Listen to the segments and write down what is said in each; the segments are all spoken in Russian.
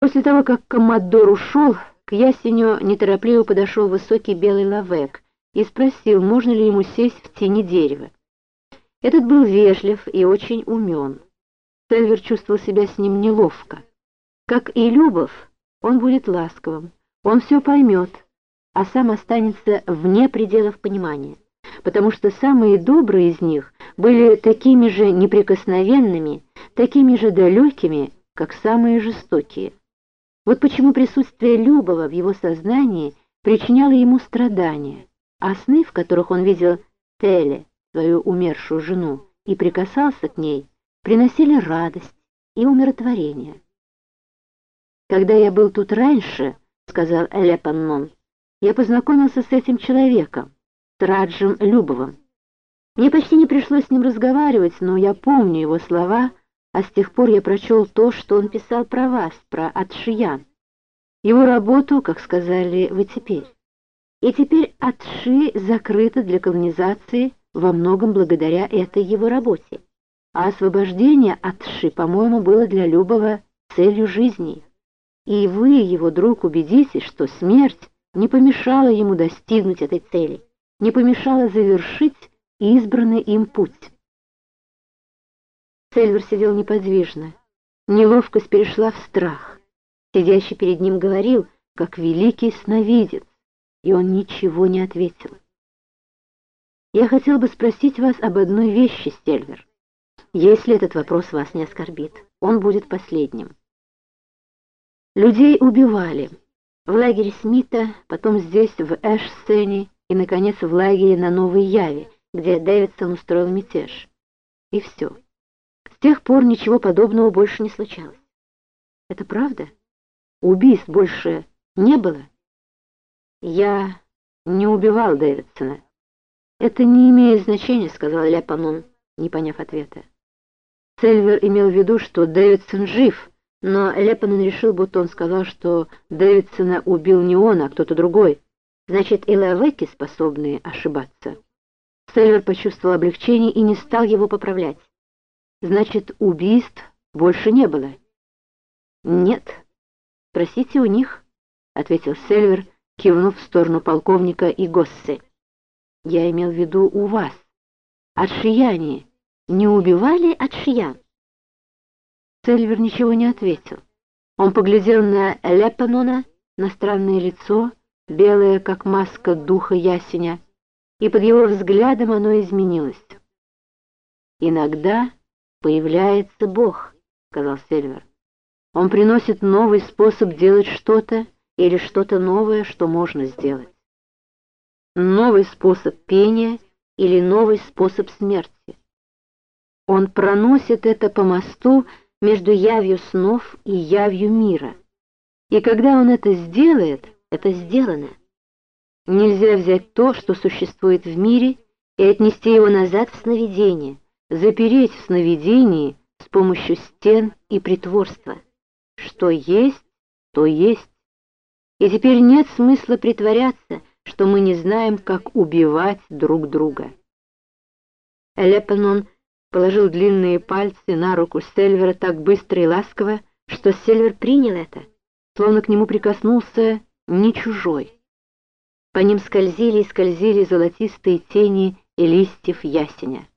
После того, как коммодор ушел, к ясеню неторопливо подошел высокий белый лавек и спросил, можно ли ему сесть в тени дерева. Этот был вежлив и очень умен. Сельвер чувствовал себя с ним неловко. Как и Любов, он будет ласковым, он все поймет, а сам останется вне пределов понимания, потому что самые добрые из них были такими же неприкосновенными, такими же далекими, как самые жестокие. Вот почему присутствие Любова в его сознании причиняло ему страдания, а сны, в которых он видел Теле, свою умершую жену, и прикасался к ней, приносили радость и умиротворение. «Когда я был тут раньше», — сказал Лепаннон, — «я познакомился с этим человеком, с Раджем Любовым. Мне почти не пришлось с ним разговаривать, но я помню его слова, а с тех пор я прочел то, что он писал про вас, про Атшиян. Его работу, как сказали вы теперь. И теперь Атши закрыта для колонизации во многом благодаря этой его работе. А освобождение Атши, по-моему, было для Любова целью жизни. И вы, его друг, убедитесь, что смерть не помешала ему достигнуть этой цели, не помешала завершить избранный им путь. Сельвер сидел неподвижно. Неловкость перешла в страх. Сидящий перед ним говорил, как великий сновидец, и он ничего не ответил. «Я хотел бы спросить вас об одной вещи, Сельвер. Если этот вопрос вас не оскорбит, он будет последним. Людей убивали. В лагере Смита, потом здесь, в Эш-сцене и, наконец, в лагере на Новой Яве, где Дэвидсон устроил мятеж. И все. Тех пор ничего подобного больше не случалось. Это правда? Убийств больше не было? Я не убивал Дэвидсона. Это не имеет значения, сказал Ляпанон, не поняв ответа. Сельвер имел в виду, что Дэвидсон жив, но Лепеннон решил, будто он сказал, что Дэвидсона убил не он, а кто-то другой. Значит, и ловеки способны ошибаться. Сельвер почувствовал облегчение и не стал его поправлять. Значит, убийств больше не было? Нет. Спросите у них, — ответил Сельвер, кивнув в сторону полковника и Госсе. Я имел в виду у вас. Атшияне не убивали отшиян? Сельвер ничего не ответил. Он поглядел на Лепанона, на странное лицо, белое, как маска духа ясеня, и под его взглядом оно изменилось. «Иногда появляется Бог», — сказал Сильвер. «Он приносит новый способ делать что-то или что-то новое, что можно сделать. Новый способ пения или новый способ смерти. Он проносит это по мосту между явью снов и явью мира. И когда он это сделает, это сделано. Нельзя взять то, что существует в мире, и отнести его назад в сновидение, запереть в сновидении с помощью стен и притворства. Что есть, то есть. И теперь нет смысла притворяться, что мы не знаем, как убивать друг друга. Лепанон положил длинные пальцы на руку Сельвера так быстро и ласково, что Сельвер принял это, словно к нему прикоснулся не чужой. По ним скользили и скользили золотистые тени и листьев ясеня.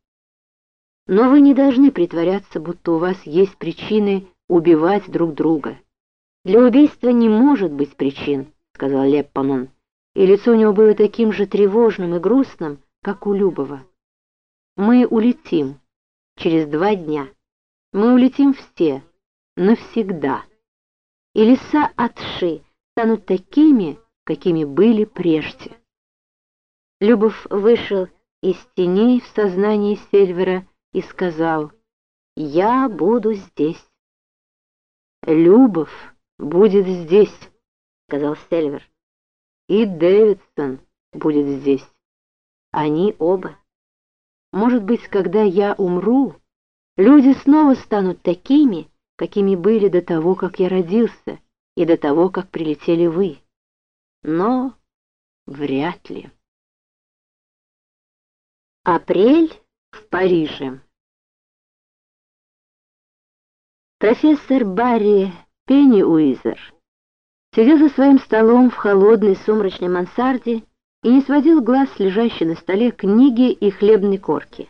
Но вы не должны притворяться, будто у вас есть причины убивать друг друга. Для убийства не может быть причин, сказал Леп Панон, и лицо у него было таким же тревожным и грустным, как у Любова. Мы улетим через два дня. Мы улетим все, навсегда. И леса Атши станут такими, какими были прежде. Любов вышел из теней в сознании Сельвера и сказал, «Я буду здесь». «Любов будет здесь», — сказал Сельвер. «И Дэвидсон будет здесь. Они оба. Может быть, когда я умру, люди снова станут такими, какими были до того, как я родился, и до того, как прилетели вы но вряд ли. Апрель в Париже. Профессор Барри Пенни Уизер сидел за своим столом в холодной сумрачной мансарде и не сводил глаз с лежащей на столе книги и хлебной корки.